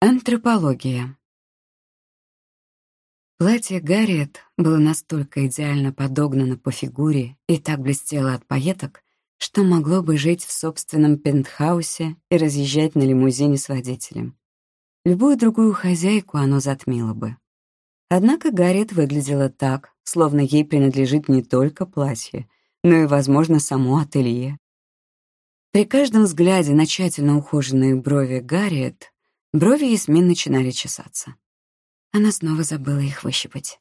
Антропология. Платье Гарриет было настолько идеально подогнано по фигуре и так блестело от пайеток, что могло бы жить в собственном пентхаусе и разъезжать на лимузине с водителем. Любую другую хозяйку оно затмило бы. Однако Гарриет выглядела так, словно ей принадлежит не только платье, но и, возможно, само ателье. При каждом взгляде на тщательно ухоженные брови Гарриет брови Ясмин начинали чесаться. Она снова забыла их выщипать.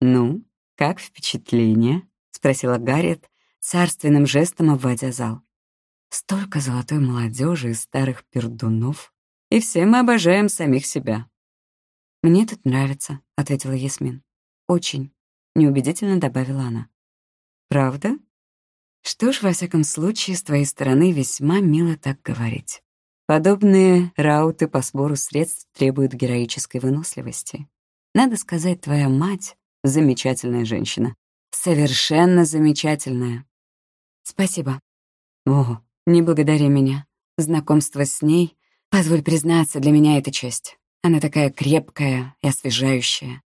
«Ну, как впечатление?» — спросила Гарриет, царственным жестом обводя зал. «Столько золотой молодежи и старых пердунов, и все мы обожаем самих себя». «Мне тут нравится», — ответила Ясмин. «Очень», — неубедительно добавила она. «Правда?» Что ж, во всяком случае, с твоей стороны весьма мило так говорить. Подобные рауты по сбору средств требуют героической выносливости. Надо сказать, твоя мать — замечательная женщина. Совершенно замечательная. Спасибо. О, не благодари меня. Знакомство с ней, позволь признаться, для меня это честь. Она такая крепкая и освежающая.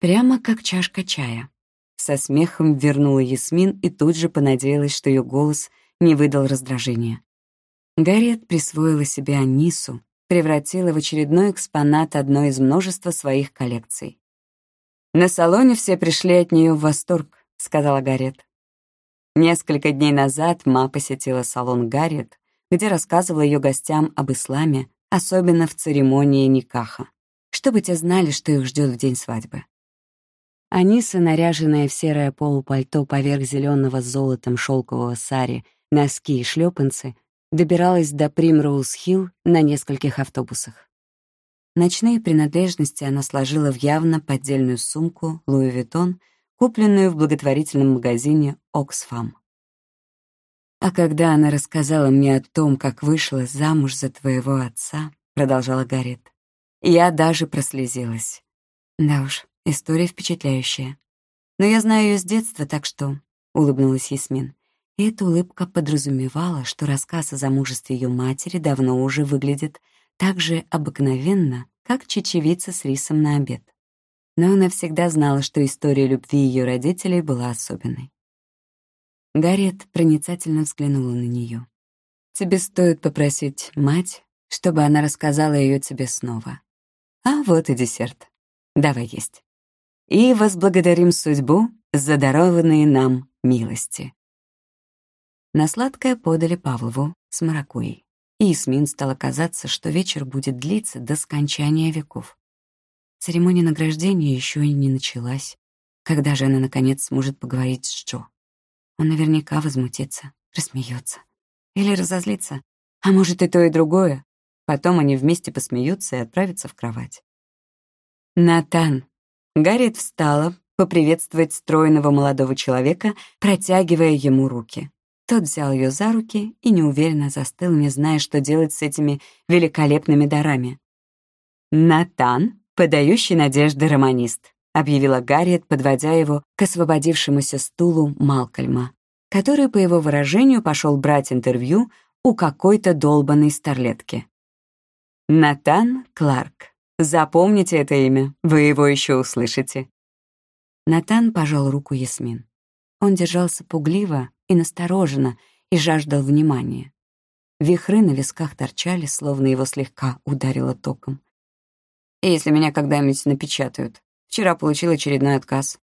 Прямо как чашка чая. Со смехом вернула Ясмин и тут же понадеялась, что ее голос не выдал раздражения. Гарриет присвоила себе Анису, превратила в очередной экспонат одной из множества своих коллекций. «На салоне все пришли от нее в восторг», — сказала Гарриет. Несколько дней назад Ма посетила салон Гарриет, где рассказывала ее гостям об исламе, особенно в церемонии никаха, чтобы те знали, что их ждет в день свадьбы. Аниса, наряженная в серое полупальто поверх зеленого с золотом шелкового сари, носки и шлепанцы, добиралась до Примроуз-Хилл на нескольких автобусах. Ночные принадлежности она сложила в явно поддельную сумку Луи Виттон, купленную в благотворительном магазине «Оксфам». «А когда она рассказала мне о том, как вышла замуж за твоего отца», — продолжала Гарет, — «я даже прослезилась. Да уж, История впечатляющая. Но я знаю ее с детства, так что...» — улыбнулась Ясмин. Эта улыбка подразумевала, что рассказ о замужестве ее матери давно уже выглядит так же обыкновенно, как чечевица с рисом на обед. Но она всегда знала, что история любви ее родителей была особенной. Гарриет проницательно взглянула на нее. «Тебе стоит попросить мать, чтобы она рассказала ее тебе снова. А вот и десерт. Давай есть» и возблагодарим судьбу за дарованные нам милости. На сладкое подали Павлову с маракуей, и Исмин стало казаться, что вечер будет длиться до скончания веков. Церемония награждения еще и не началась. Когда же она, наконец, сможет поговорить с Джо? Он наверняка возмутится, рассмеется. Или разозлится. А может, и то, и другое. Потом они вместе посмеются и отправятся в кровать. «Натан», Гарриет встала, поприветствовать стройного молодого человека, протягивая ему руки. Тот взял ее за руки и неуверенно застыл, не зная, что делать с этими великолепными дарами. «Натан, подающий надежды романист», — объявила Гарриет, подводя его к освободившемуся стулу Малкольма, который, по его выражению, пошел брать интервью у какой-то долбанной старлетки. Натан Кларк. Запомните это имя, вы его еще услышите». Натан пожал руку Ясмин. Он держался пугливо и настороженно и жаждал внимания. Вихры на висках торчали, словно его слегка ударило током. «Если меня когда-нибудь напечатают. Вчера получил очередной отказ».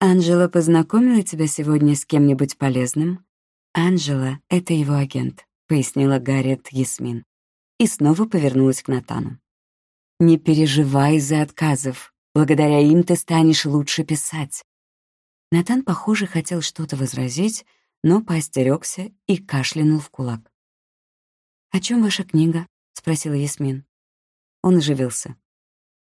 «Анжела познакомила тебя сегодня с кем-нибудь полезным?» «Анжела — это его агент», — пояснила Гарриет Ясмин. И снова повернулась к Натану. Не переживай из-за отказов. Благодаря им ты станешь лучше писать. Натан, похоже, хотел что-то возразить, но поостерегся и кашлянул в кулак. «О чем ваша книга?» — спросила Ясмин. Он оживился.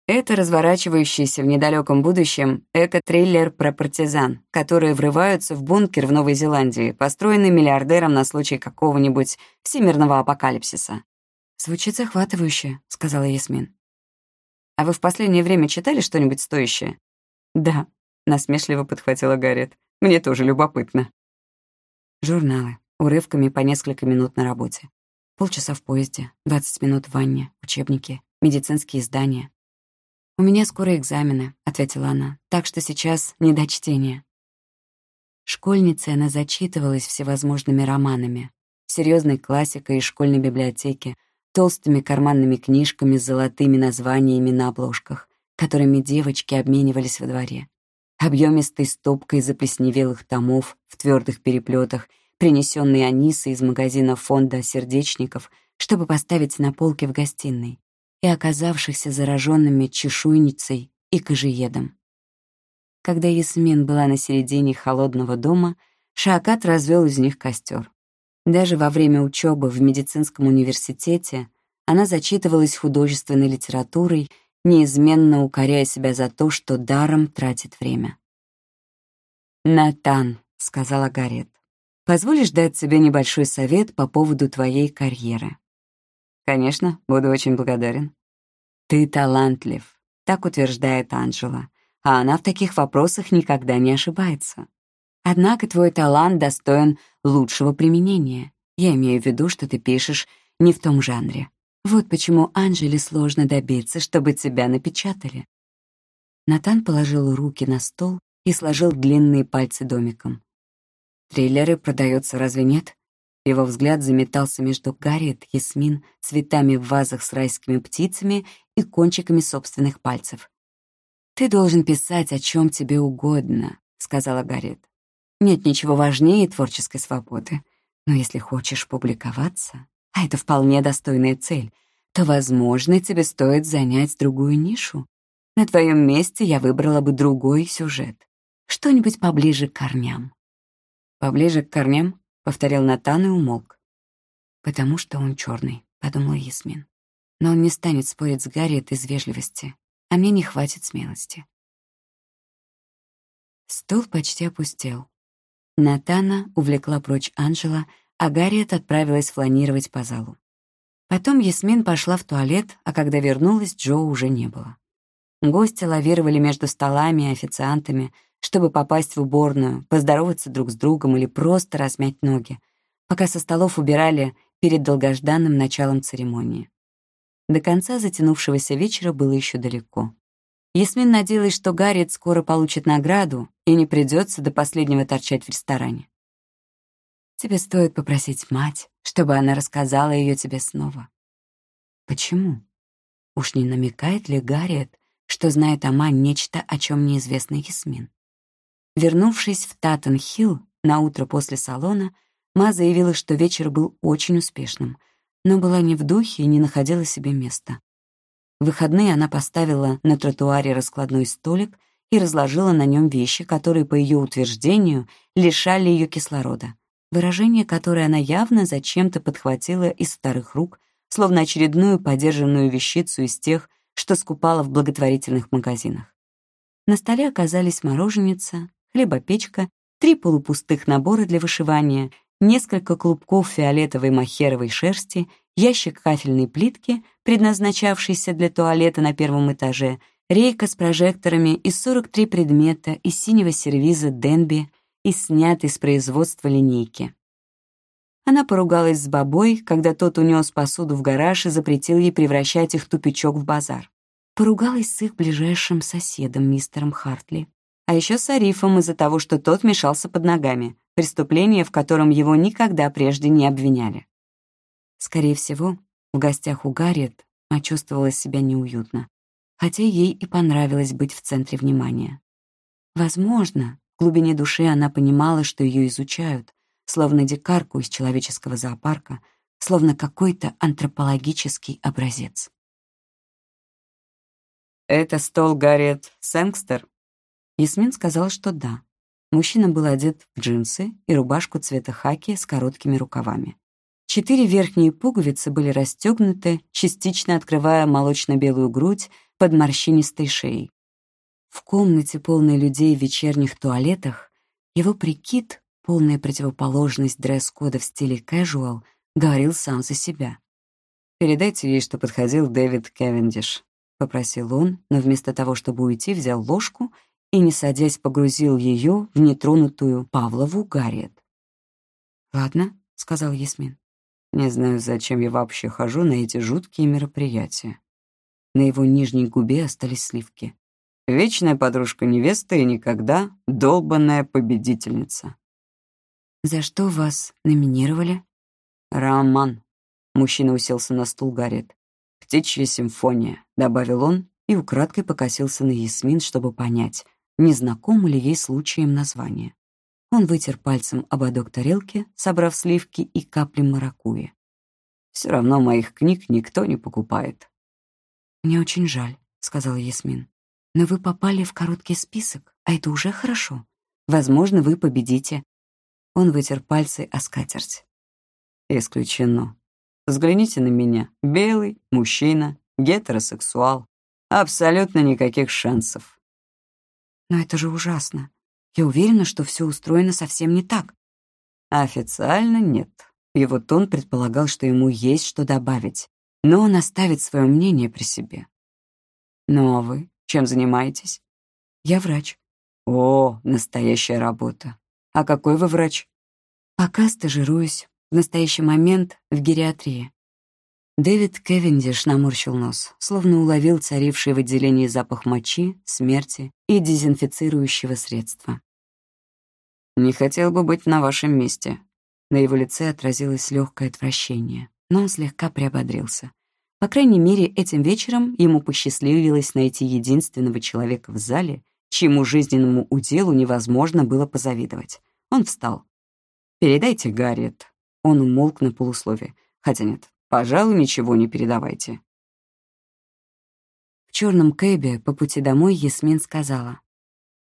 Это разворачивающийся в недалеком будущем эко-триллер про партизан, которые врываются в бункер в Новой Зеландии, построенный миллиардером на случай какого-нибудь всемирного апокалипсиса. «Звучит захватывающе», — сказала Ясмин. А вы в последнее время читали что-нибудь стоящее?» «Да», — насмешливо подхватила Гарриет. «Мне тоже любопытно». Журналы, урывками по несколько минут на работе. Полчаса в поезде, 20 минут в ванне, учебники, медицинские издания. «У меня скоро экзамены», — ответила она, «так что сейчас не до чтения». Школьницей она зачитывалась всевозможными романами, серьезной классикой из школьной библиотеки, толстыми карманными книжками с золотыми названиями на обложках, которыми девочки обменивались во дворе, объемистой стопкой заплесневелых томов в твердых переплетах, принесенной Анисой из магазина фонда сердечников, чтобы поставить на полке в гостиной, и оказавшихся зараженными чешуйницей и кожеедом. Когда Ясмин была на середине холодного дома, Шаакат развел из них костер. Даже во время учебы в медицинском университете она зачитывалась художественной литературой, неизменно укоряя себя за то, что даром тратит время. «Натан», — сказала Гарет, — «позволишь дать тебе небольшой совет по поводу твоей карьеры?» «Конечно, буду очень благодарен». «Ты талантлив», — так утверждает Анжела, а она в таких вопросах никогда не ошибается. Однако твой талант достоин лучшего применения. Я имею в виду, что ты пишешь не в том жанре. Вот почему Анжеле сложно добиться, чтобы тебя напечатали. Натан положил руки на стол и сложил длинные пальцы домиком. Триллеры продаются, разве нет? Его взгляд заметался между Гарриет, Ясмин, цветами в вазах с райскими птицами и кончиками собственных пальцев. «Ты должен писать о чем тебе угодно», — сказала Гарриет. Нет ничего важнее творческой свободы. Но если хочешь публиковаться, а это вполне достойная цель, то, возможно, тебе стоит занять другую нишу. На твоем месте я выбрала бы другой сюжет. Что-нибудь поближе к корням. «Поближе к корням?» — повторил Натан и умолк. «Потому что он черный», — подумала Ясмин. «Но он не станет спорить с Гарриет из вежливости, а мне не хватит смелости». Стол почти опустел. Натана увлекла прочь Анжела, а Гарриет отправилась фланировать по залу. Потом Ясмин пошла в туалет, а когда вернулась, Джо уже не было. Гости лавировали между столами и официантами, чтобы попасть в уборную, поздороваться друг с другом или просто размять ноги, пока со столов убирали перед долгожданным началом церемонии. До конца затянувшегося вечера было еще далеко. Ясмин надеялась, что Гарриет скоро получит награду и не придется до последнего торчать в ресторане. Тебе стоит попросить мать, чтобы она рассказала ее тебе снова. Почему? Уж не намекает ли Гарриет, что знает о Ма нечто, о чем неизвестно Ясмин? Вернувшись в Таттен-Хилл на утро после салона, Ма заявила, что вечер был очень успешным, но была не в духе и не находила себе места. В выходные она поставила на тротуаре раскладной столик и разложила на нем вещи, которые, по ее утверждению, лишали ее кислорода. Выражение, которое она явно зачем-то подхватила из вторых рук, словно очередную подержанную вещицу из тех, что скупала в благотворительных магазинах. На столе оказались мороженица, хлебопечка, три полупустых набора для вышивания, несколько клубков фиолетовой махеровой шерсти, ящик кафельной плитки, предназначавшийся для туалета на первом этаже, рейка с прожекторами и 43 предмета из синего сервиза Денби и снятой с производства линейки. Она поругалась с бабой, когда тот унес посуду в гараж и запретил ей превращать их тупичок в базар. Поругалась с их ближайшим соседом, мистером Хартли. А еще с Арифом из-за того, что тот мешался под ногами, преступление, в котором его никогда прежде не обвиняли. Скорее всего, в гостях у Гарриет она себя неуютно, хотя ей и понравилось быть в центре внимания. Возможно, в глубине души она понимала, что ее изучают, словно дикарку из человеческого зоопарка, словно какой-то антропологический образец. «Это стол Гарриет Сэнгстер?» Ясмин сказал, что да. Мужчина был одет в джинсы и рубашку цвета хаки с короткими рукавами. Четыре верхние пуговицы были расстегнуты, частично открывая молочно-белую грудь под морщинистой шеей. В комнате, полной людей в вечерних туалетах, его прикид, полная противоположность дресс-кода в стиле casual, говорил сам за себя. «Передайте ей, что подходил Дэвид Кевендиш», — попросил он, но вместо того, чтобы уйти, взял ложку и, не садясь, погрузил ее в нетронутую Павлову Гарриет. «Ладно», — сказал Ясмин. Не знаю, зачем я вообще хожу на эти жуткие мероприятия. На его нижней губе остались сливки. Вечная подружка невесты и никогда долбанная победительница. «За что вас номинировали?» «Роман». Мужчина уселся на стул Гарриет. «Птичья симфония», — добавил он и украдкой покосился на Ясмин, чтобы понять, не знакомо ли ей случаем название. Он вытер пальцем ободок тарелки, собрав сливки и капли маракуйи. «Все равно моих книг никто не покупает». «Мне очень жаль», — сказала Ясмин. «Но вы попали в короткий список, а это уже хорошо. Возможно, вы победите». Он вытер пальцы о скатерть. «Исключено. Взгляните на меня. Белый, мужчина, гетеросексуал. Абсолютно никаких шансов». «Но это же ужасно. Я уверена, что все устроено совсем не так». «Официально нет». Его тон предполагал, что ему есть что добавить, но он оставит свое мнение при себе. «Ну а вы чем занимаетесь?» «Я врач». «О, настоящая работа. А какой вы врач?» «Пока стажируюсь. В настоящий момент в гериатрии». Дэвид Кевиндиш наморщил нос, словно уловил царивший в отделении запах мочи, смерти и дезинфицирующего средства. «Не хотел бы быть на вашем месте». На его лице отразилось легкое отвращение, но он слегка приободрился. По крайней мере, этим вечером ему посчастливилось найти единственного человека в зале, чьему жизненному уделу невозможно было позавидовать. Он встал. «Передайте Гарриет». Он умолк на полуслове. Хотя нет, пожалуй, ничего не передавайте. В черном кэбе по пути домой Ясмин сказала.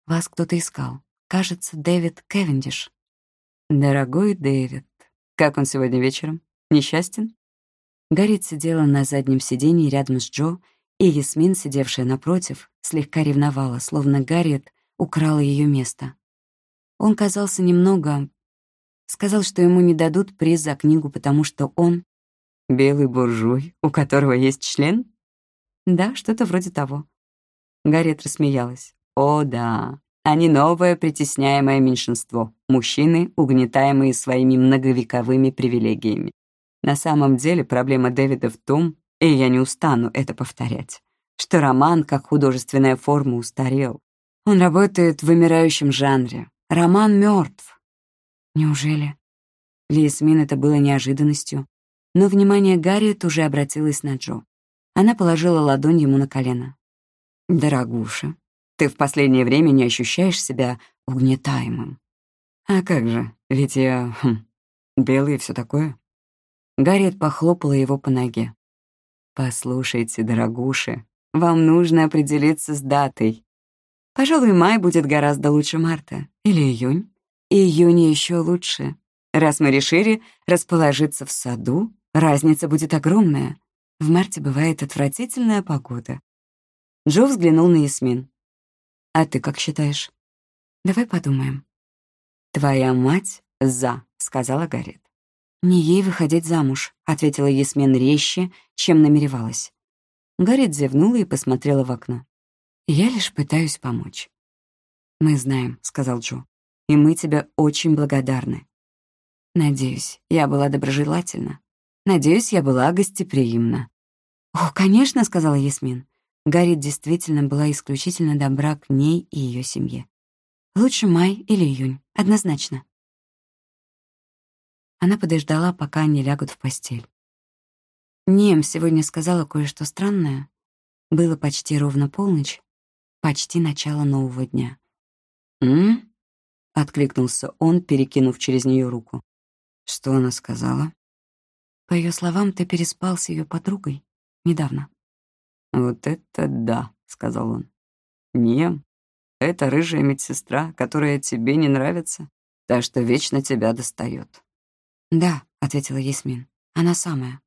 «Вас кто-то искал. Кажется, Дэвид Кевендиш». «Дорогой Дэвид, как он сегодня вечером? Несчастен?» Гарриет сидела на заднем сиденье рядом с Джо, и Ясмин, сидевшая напротив, слегка ревновала, словно Гарриет украла ее место. Он казался немного... Сказал, что ему не дадут приз за книгу, потому что он... «Белый буржуй, у которого есть член?» «Да, что-то вроде того». Гарриет рассмеялась. «О, да, они новое притесняемое меньшинство, мужчины, угнетаемые своими многовековыми привилегиями. На самом деле проблема Дэвида в том, и я не устану это повторять, что роман как художественная форма устарел. Он работает в вымирающем жанре. Роман мертв. Неужели? Для Ясмин это было неожиданностью, но внимание Гарриет уже обратилось на Джо. Она положила ладонь ему на колено. «Дорогуша, ты в последнее время не ощущаешь себя угнетаемым?» «А как же, ведь я... Хм, белый и все такое». Гарриет похлопала его по ноге. «Послушайте, дорогуша, вам нужно определиться с датой. Пожалуй, май будет гораздо лучше марта. Или июнь. Июнь еще лучше. Раз мы решили расположиться в саду, разница будет огромная. В марте бывает отвратительная погода». Джо взглянул на Ясмин. «А ты как считаешь?» «Давай подумаем». «Твоя мать за», — сказала Гарриет. «Не ей выходить замуж», — ответила Ясмин резче, чем намеревалась. Гарриет зевнула и посмотрела в окно. «Я лишь пытаюсь помочь». «Мы знаем», — сказал Джо, — «и мы тебе очень благодарны». «Надеюсь, я была доброжелательна. Надеюсь, я была гостеприимна». «О, конечно», — сказала Ясмин. Гарриет действительно была исключительно добра к ней и ее семье. «Лучше май или июнь, однозначно». Она подождала, пока они лягут в постель. Нем сегодня сказала кое-что странное. Было почти ровно полночь, почти начало нового дня. «М?» — откликнулся он, перекинув через нее руку. «Что она сказала?» По ее словам, ты переспал с ее подругой недавно. «Вот это да», — сказал он. «Нем, это рыжая медсестра, которая тебе не нравится, та, что вечно тебя достает. «Да», — ответила Ясмин, — «она самая».